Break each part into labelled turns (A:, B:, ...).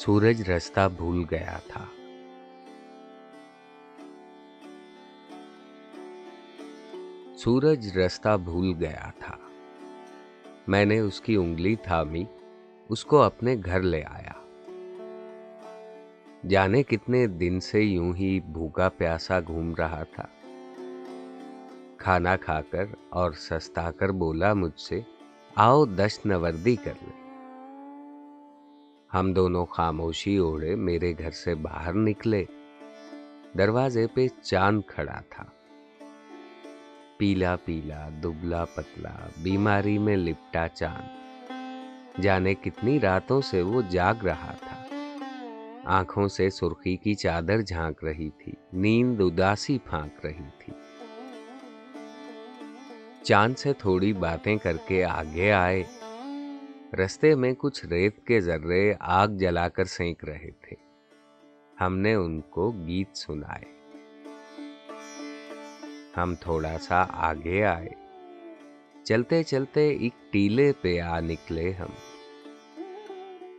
A: سورج رستہ بھول گیا تھا۔ سورج رستہ بھول گیا تھا۔ میں نے اس کی انگلی تھامی، اس کو اپنے گھر لے آیا۔ جانے کتنے دن سے یوں ہی بھوکا پیاسا گھوم رہا تھا۔ کھانا کھا کر اور سستا کر بولا مجھ سے، آؤ دش نوردی کر لے ہم دونوں خاموشی اوڑے میرے گھر سے باہر نکلے۔ دروازے پہ چاند کھڑا تھا۔ پیلا پیلا، دبلا پتلا، بیماری میں لپٹا چاند۔ جانے کتنی راتوں سے وہ جاگ رہا تھا۔ آنکھوں سے سرخی کی چادر جھانک رہی تھی، نیند اداسی پھانک رہی تھی۔ چاند سے تھوڑی باتیں کر کے آگے آئے۔ رستے میں کچھ ریت کے ذرے آگ جلا کر سینک رہے تھے۔ ہم نے ان کو گیت سنائے۔ ہم تھوڑا سا آگے آئے۔ چلتے چلتے ایک ٹیلے پہ آ نکلے ہم۔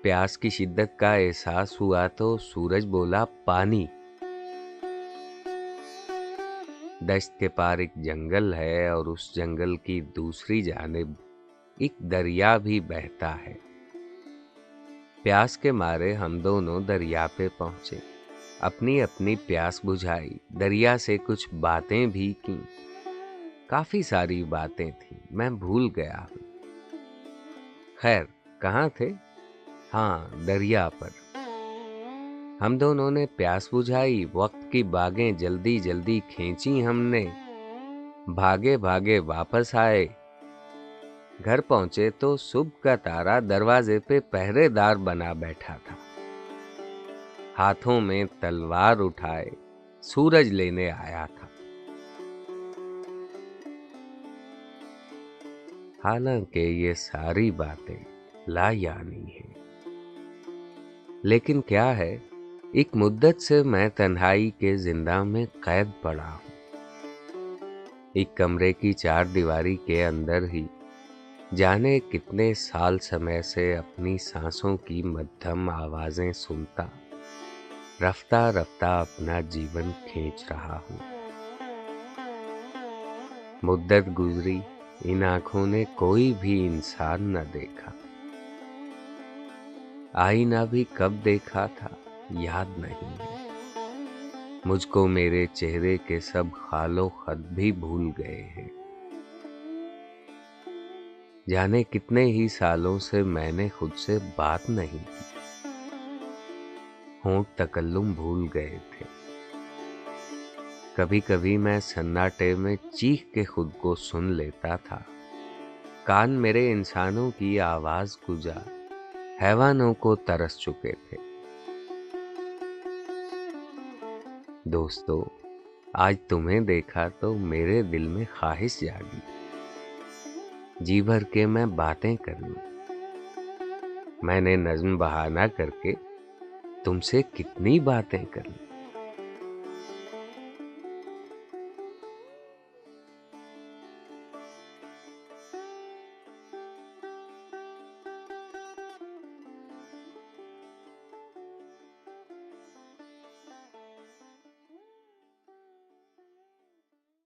A: پیاس کی شدت کا احساس ہوا تو سورج بولا، پانی۔ دشت کے پار ایک جنگل ہے اور اس جنگل کی دوسری جانب ایک دریا بھی بہتا ہے۔ پیاس کے مارے ہم دونوں دریا پہ پہنچے۔ اپنی اپنی پیاس بجھائی۔ دریا سے کچھ باتیں بھی کی کافی ساری باتیں تھیں۔ میں بھول گیا ہوں۔ خیر، کہاں تھے؟ ہاں دریا پر۔ ہم دونوں نے پیاس بجھائی۔ وقت کی باغیں جلدی جلدی کھینچی ہم نے۔ بھاگے بھاگے واپس آئے۔ گھر پہنچے تو صبح کا تارا دروازے پہ پہرے دار بنا بیٹھا تھا۔ ہاتھوں میں تلوار اٹھائے سورج لینے آیا تھا۔ حالانکہ یہ ساری باتیں لا یعنی ہیں۔ لیکن کیا ہے؟ ایک مدت سے میں تنہائی کے زندہ میں قید پڑا ہوں۔ ایک کمرے کی چار دیواری کے اندر ہی جانے کتنے سال سمے سے اپنی سانسوں کی مدھم آوازیں سنتا، رفتہ رفتہ اپنا جیون کھینچ رہا ہوں۔ مدت گزری، ان آنکھوں نے کوئی بھی انسان نہ دیکھا۔ آئینہ بھی کب دیکھا تھا، یاد نہیں ہے۔ مجھ کو میرے چہرے کے سب خال و خط بھی بھول گئے ہیں۔ جانے کتنے ہی سالوں سے میں نے خود سے بات نہیں کی۔ ہونٹ تکلم بھول گئے تھے۔ کبھی کبھی میں سناٹے میں چیخ کے خود کو سن لیتا تھا۔ کان میرے انسانوں کی آواز گجا۔ حیوانوں کو ترس چکے تھے۔ دوستو، آج تمہیں دیکھا تو میرے دل میں خواہش جاگی۔ جی بھر کے میں باتیں کر لوں۔ میں نے نظم بہانہ کر کے تم سے کتنی باتیں کر لوں۔